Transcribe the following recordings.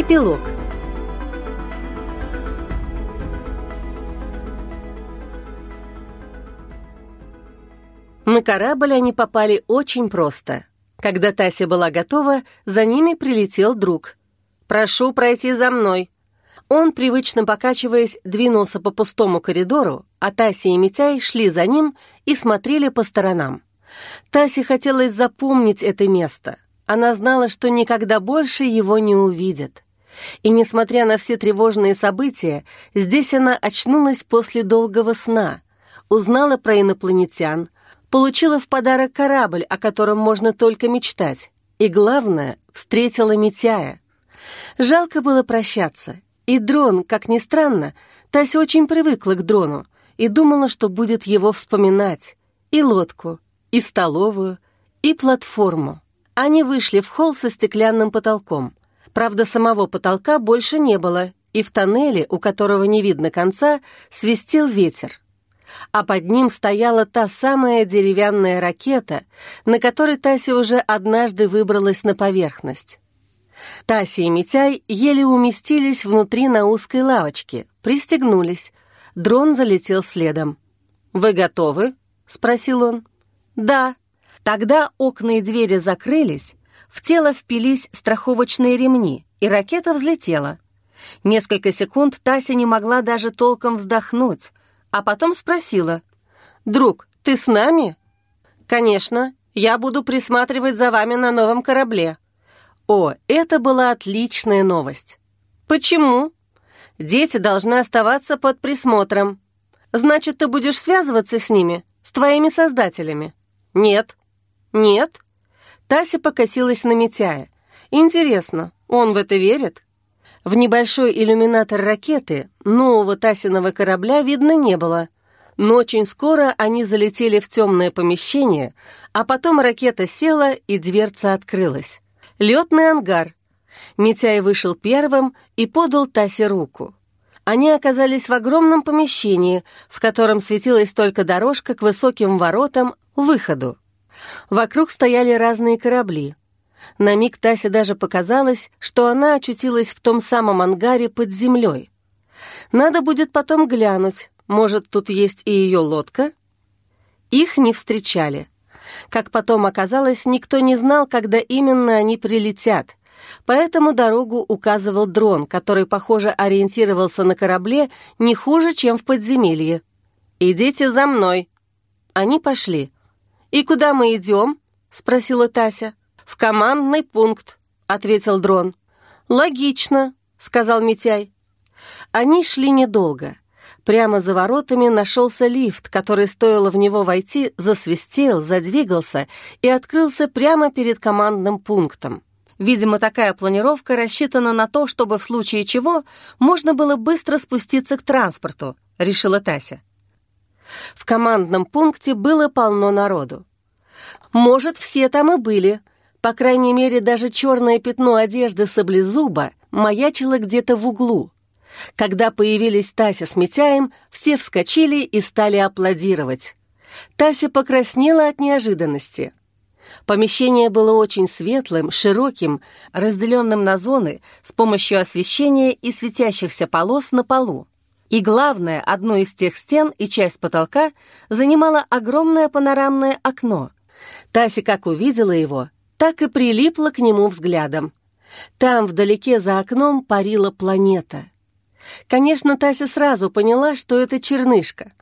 Эпилог На корабль они попали очень просто. Когда Тася была готова, за ними прилетел друг. «Прошу пройти за мной». Он, привычно покачиваясь, двинулся по пустому коридору, а Тася и Митяй шли за ним и смотрели по сторонам. Тасе хотелось запомнить это место. Она знала, что никогда больше его не увидит. И, несмотря на все тревожные события, здесь она очнулась после долгого сна, узнала про инопланетян, получила в подарок корабль, о котором можно только мечтать, и, главное, встретила Митяя. Жалко было прощаться, и дрон, как ни странно, Тася очень привыкла к дрону и думала, что будет его вспоминать, и лодку, и столовую, и платформу. Они вышли в холл со стеклянным потолком. Правда, самого потолка больше не было, и в тоннеле, у которого не видно конца, свистел ветер. А под ним стояла та самая деревянная ракета, на которой Тася уже однажды выбралась на поверхность. Тася и Митяй еле уместились внутри на узкой лавочке, пристегнулись. Дрон залетел следом. «Вы готовы?» — спросил он. «Да». Тогда окна и двери закрылись, в тело впились страховочные ремни, и ракета взлетела. Несколько секунд Тася не могла даже толком вздохнуть, а потом спросила. «Друг, ты с нами?» «Конечно, я буду присматривать за вами на новом корабле». О, это была отличная новость. «Почему?» «Дети должны оставаться под присмотром. Значит, ты будешь связываться с ними, с твоими создателями?» «Нет». «Нет?» Тася покосилась на Митяя. «Интересно, он в это верит?» В небольшой иллюминатор ракеты нового Тасиного корабля видно не было, но очень скоро они залетели в темное помещение, а потом ракета села и дверца открылась. Летный ангар. Митяй вышел первым и подал Тасе руку. Они оказались в огромном помещении, в котором светилась только дорожка к высоким воротам, выходу. Вокруг стояли разные корабли. На миг Тасе даже показалось, что она очутилась в том самом ангаре под землей. Надо будет потом глянуть, может, тут есть и ее лодка? Их не встречали. Как потом оказалось, никто не знал, когда именно они прилетят, поэтому дорогу указывал дрон, который, похоже, ориентировался на корабле не хуже, чем в подземелье. «Идите за мной». Они пошли. «И куда мы идем?» — спросила Тася. «В командный пункт», — ответил дрон. «Логично», — сказал Митяй. Они шли недолго. Прямо за воротами нашелся лифт, который, стоило в него войти, засвистел, задвигался и открылся прямо перед командным пунктом. Видимо, такая планировка рассчитана на то, чтобы в случае чего можно было быстро спуститься к транспорту, решила Тася. В командном пункте было полно народу. Может, все там и были. По крайней мере, даже черное пятно одежды саблезуба маячило где-то в углу. Когда появились Тася с Митяем, все вскочили и стали аплодировать. Тася покраснела от неожиданности. Помещение было очень светлым, широким, разделенным на зоны с помощью освещения и светящихся полос на полу. И главное, одно из тех стен и часть потолка занимало огромное панорамное окно. Тася как увидела его, так и прилипла к нему взглядом. Там, вдалеке за окном, парила планета. Конечно, Тася сразу поняла, что это чернышка.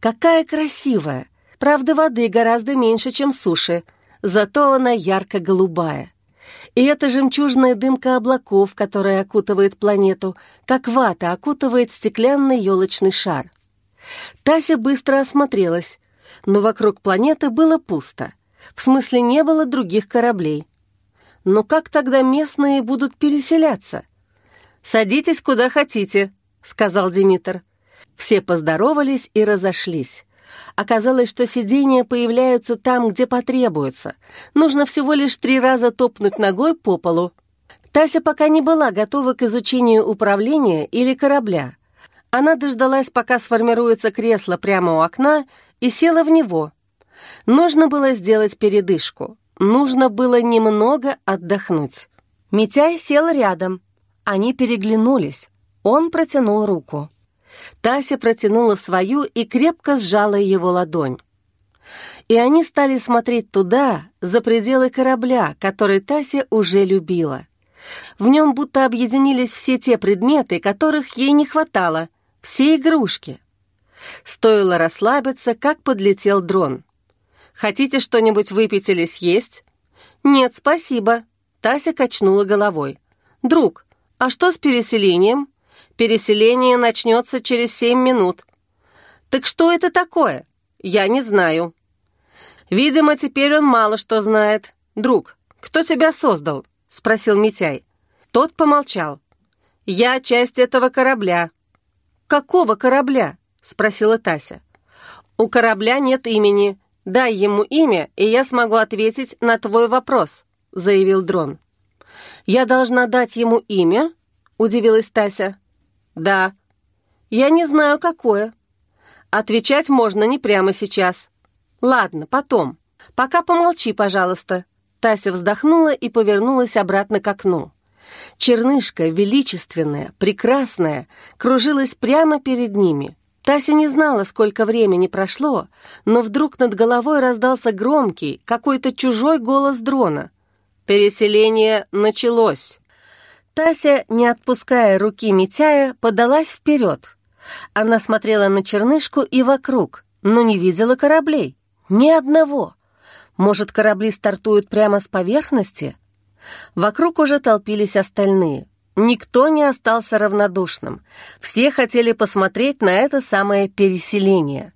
Какая красивая! Правда, воды гораздо меньше, чем суши, зато она ярко-голубая. И это жемчужная дымка облаков, которая окутывает планету, как вата окутывает стеклянный елочный шар. Тася быстро осмотрелась, но вокруг планеты было пусто. В смысле, не было других кораблей. Но как тогда местные будут переселяться? «Садитесь куда хотите», — сказал Димитр. Все поздоровались и разошлись. Оказалось, что сиденья появляются там, где потребуются. Нужно всего лишь три раза топнуть ногой по полу. Тася пока не была готова к изучению управления или корабля. Она дождалась, пока сформируется кресло прямо у окна, и села в него. Нужно было сделать передышку. Нужно было немного отдохнуть. Митяй сел рядом. Они переглянулись. Он протянул руку. Тася протянула свою и крепко сжала его ладонь. И они стали смотреть туда, за пределы корабля, который Тася уже любила. В нем будто объединились все те предметы, которых ей не хватало, все игрушки. Стоило расслабиться, как подлетел дрон. «Хотите что-нибудь выпить или съесть?» «Нет, спасибо», — Тася качнула головой. «Друг, а что с переселением?» «Переселение начнется через семь минут». «Так что это такое?» «Я не знаю». «Видимо, теперь он мало что знает. Друг, кто тебя создал?» — спросил Митяй. Тот помолчал. «Я часть этого корабля». «Какого корабля?» — спросила Тася. «У корабля нет имени. Дай ему имя, и я смогу ответить на твой вопрос», — заявил дрон. «Я должна дать ему имя?» — удивилась Тася. «Да». «Я не знаю, какое». «Отвечать можно не прямо сейчас». «Ладно, потом. Пока помолчи, пожалуйста». Тася вздохнула и повернулась обратно к окну. Чернышка, величественная, прекрасная, кружилась прямо перед ними. Тася не знала, сколько времени прошло, но вдруг над головой раздался громкий, какой-то чужой голос дрона. «Переселение началось!» Тася, не отпуская руки Митяя, подалась вперед. Она смотрела на чернышку и вокруг, но не видела кораблей. Ни одного. Может, корабли стартуют прямо с поверхности? Вокруг уже толпились остальные. Никто не остался равнодушным. Все хотели посмотреть на это самое переселение.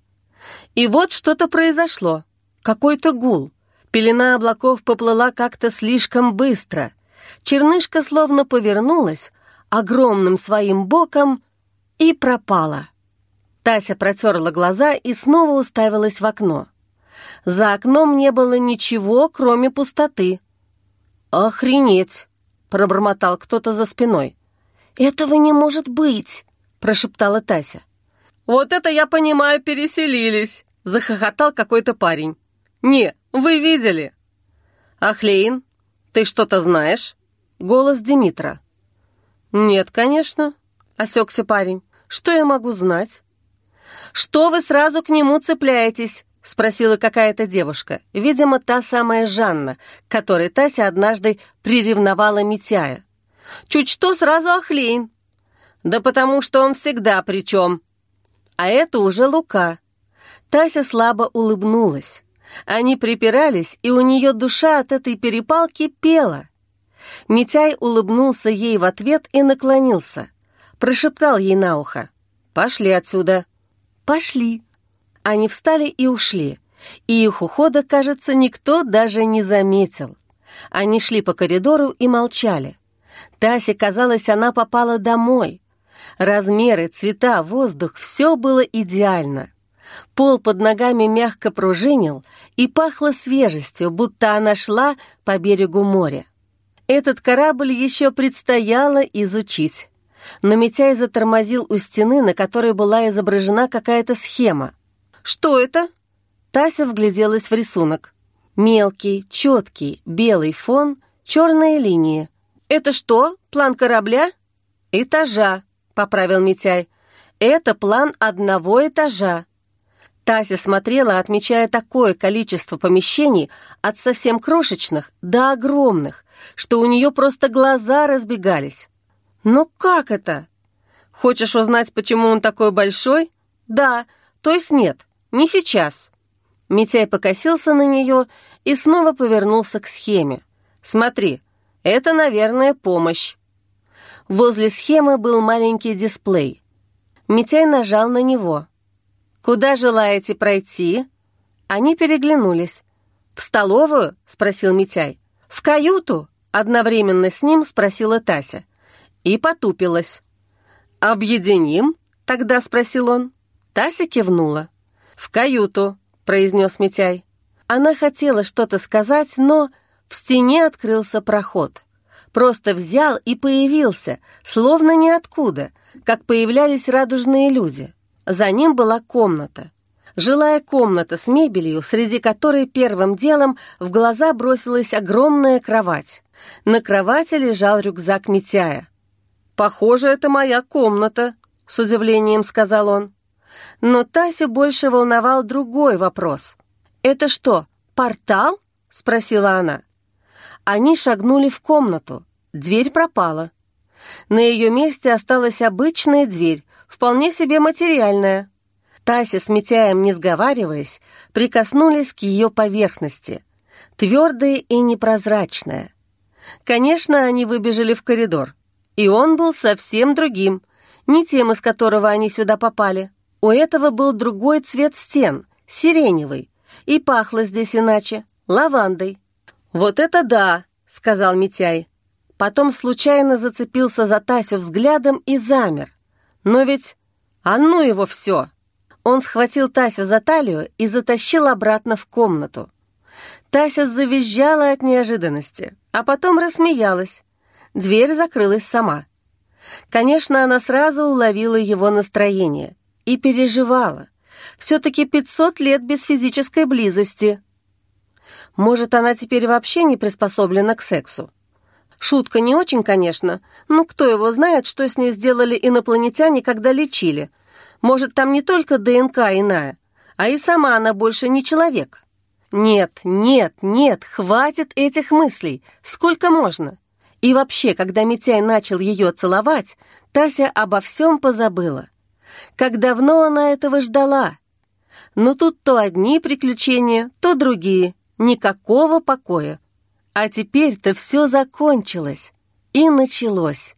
И вот что-то произошло. Какой-то гул. Пелена облаков поплыла как-то слишком быстро. Чернышка словно повернулась огромным своим боком и пропала. Тася протерла глаза и снова уставилась в окно. За окном не было ничего, кроме пустоты. «Охренеть!» — пробормотал кто-то за спиной. «Этого не может быть!» — прошептала Тася. «Вот это я понимаю, переселились!» — захохотал какой-то парень. «Не, вы видели!» «Ахлейн, ты что-то знаешь?» Голос Димитра. «Нет, конечно», — осекся парень. «Что я могу знать?» «Что вы сразу к нему цепляетесь?» — спросила какая-то девушка, видимо, та самая Жанна, которой Тася однажды приревновала Митяя. «Чуть что, сразу Ахлейн». «Да потому что он всегда причем». А это уже Лука. Тася слабо улыбнулась. Они припирались, и у нее душа от этой перепалки пела. Митяй улыбнулся ей в ответ и наклонился. Прошептал ей на ухо. «Пошли отсюда». «Пошли», они встали и ушли, и их ухода, кажется, никто даже не заметил. Они шли по коридору и молчали. Тасе казалось, она попала домой. Размеры, цвета, воздух — все было идеально. Пол под ногами мягко пружинил и пахло свежестью, будто она шла по берегу моря. Этот корабль еще предстояло изучить. Но Митяй затормозил у стены, на которой была изображена какая-то схема. «Что это?» Тася вгляделась в рисунок. Мелкий, четкий, белый фон, черные линии. «Это что, план корабля?» «Этажа», — поправил Митяй. «Это план одного этажа». Тася смотрела, отмечая такое количество помещений от совсем крошечных до огромных, что у нее просто глаза разбегались. «Но как это?» «Хочешь узнать, почему он такой большой?» «Да, то есть нет. «Не сейчас». Митяй покосился на нее и снова повернулся к схеме. «Смотри, это, наверное, помощь». Возле схемы был маленький дисплей. Митяй нажал на него. «Куда желаете пройти?» Они переглянулись. «В столовую?» — спросил Митяй. «В каюту?» — одновременно с ним спросила Тася. И потупилась. «Объединим?» — тогда спросил он. Тася кивнула. «В каюту», — произнес Митяй. Она хотела что-то сказать, но в стене открылся проход. Просто взял и появился, словно ниоткуда, как появлялись радужные люди. За ним была комната. Жилая комната с мебелью, среди которой первым делом в глаза бросилась огромная кровать. На кровати лежал рюкзак Митяя. «Похоже, это моя комната», — с удивлением сказал он. Но Тасю больше волновал другой вопрос. «Это что, портал?» — спросила она. Они шагнули в комнату. Дверь пропала. На ее месте осталась обычная дверь, вполне себе материальная. Тася с Митяем, не сговариваясь, прикоснулись к ее поверхности. Твердая и непрозрачная. Конечно, они выбежали в коридор. И он был совсем другим, не тем, из которого они сюда попали. У этого был другой цвет стен, сиреневый, и пахло здесь иначе, лавандой. «Вот это да!» — сказал Митяй. Потом случайно зацепился за Тасю взглядом и замер. Но ведь... А ну его все! Он схватил Тасю за талию и затащил обратно в комнату. Тася завизжала от неожиданности, а потом рассмеялась. Дверь закрылась сама. Конечно, она сразу уловила его настроение и переживала. Все-таки 500 лет без физической близости. Может, она теперь вообще не приспособлена к сексу? Шутка не очень, конечно, но кто его знает, что с ней сделали инопланетяне, когда лечили. Может, там не только ДНК иная, а и сама она больше не человек. Нет, нет, нет, хватит этих мыслей. Сколько можно? И вообще, когда Митяй начал ее целовать, Тася обо всем позабыла. Как давно она этого ждала. Но тут то одни приключения, то другие. Никакого покоя. А теперь-то все закончилось. И началось.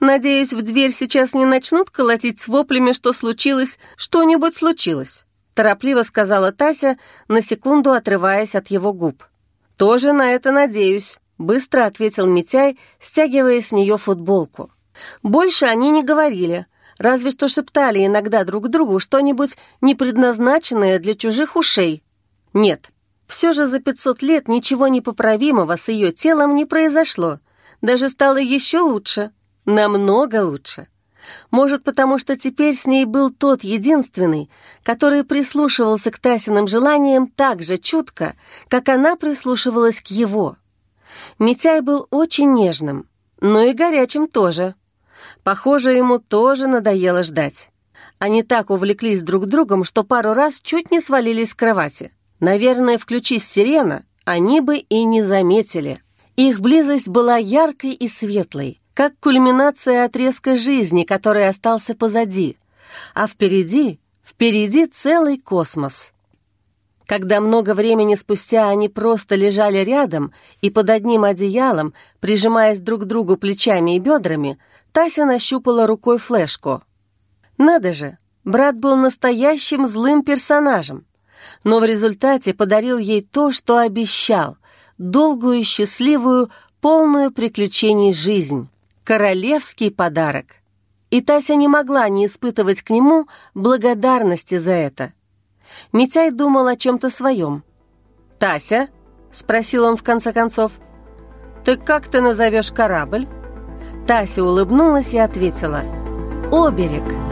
Надеюсь, в дверь сейчас не начнут колотить с воплями, что случилось, что-нибудь случилось. Торопливо сказала Тася, на секунду отрываясь от его губ. «Тоже на это надеюсь», — быстро ответил Митяй, стягивая с нее футболку. Больше они не говорили, разве что шептали иногда друг другу что-нибудь непредназначенное для чужих ушей. Нет, все же за 500 лет ничего непоправимого с ее телом не произошло. Даже стало еще лучше. Намного лучше. Может, потому что теперь с ней был тот единственный, который прислушивался к Тасиным желаниям так же чутко, как она прислушивалась к его. Митяй был очень нежным, но и горячим тоже. Похоже, ему тоже надоело ждать. Они так увлеклись друг другом, что пару раз чуть не свалились с кровати. Наверное, включись сирена, они бы и не заметили. Их близость была яркой и светлой, как кульминация отрезка жизни, который остался позади. А впереди, впереди целый космос. Когда много времени спустя они просто лежали рядом и под одним одеялом, прижимаясь друг к другу плечами и бедрами, Тася нащупала рукой флешку. Надо же, брат был настоящим злым персонажем но в результате подарил ей то, что обещал — долгую, счастливую, полную приключений жизнь. Королевский подарок. И Тася не могла не испытывать к нему благодарности за это. Митяй думал о чем-то своем. «Тася?» — спросил он в конце концов. «Ты как ты назовешь корабль?» Тася улыбнулась и ответила. «Оберег».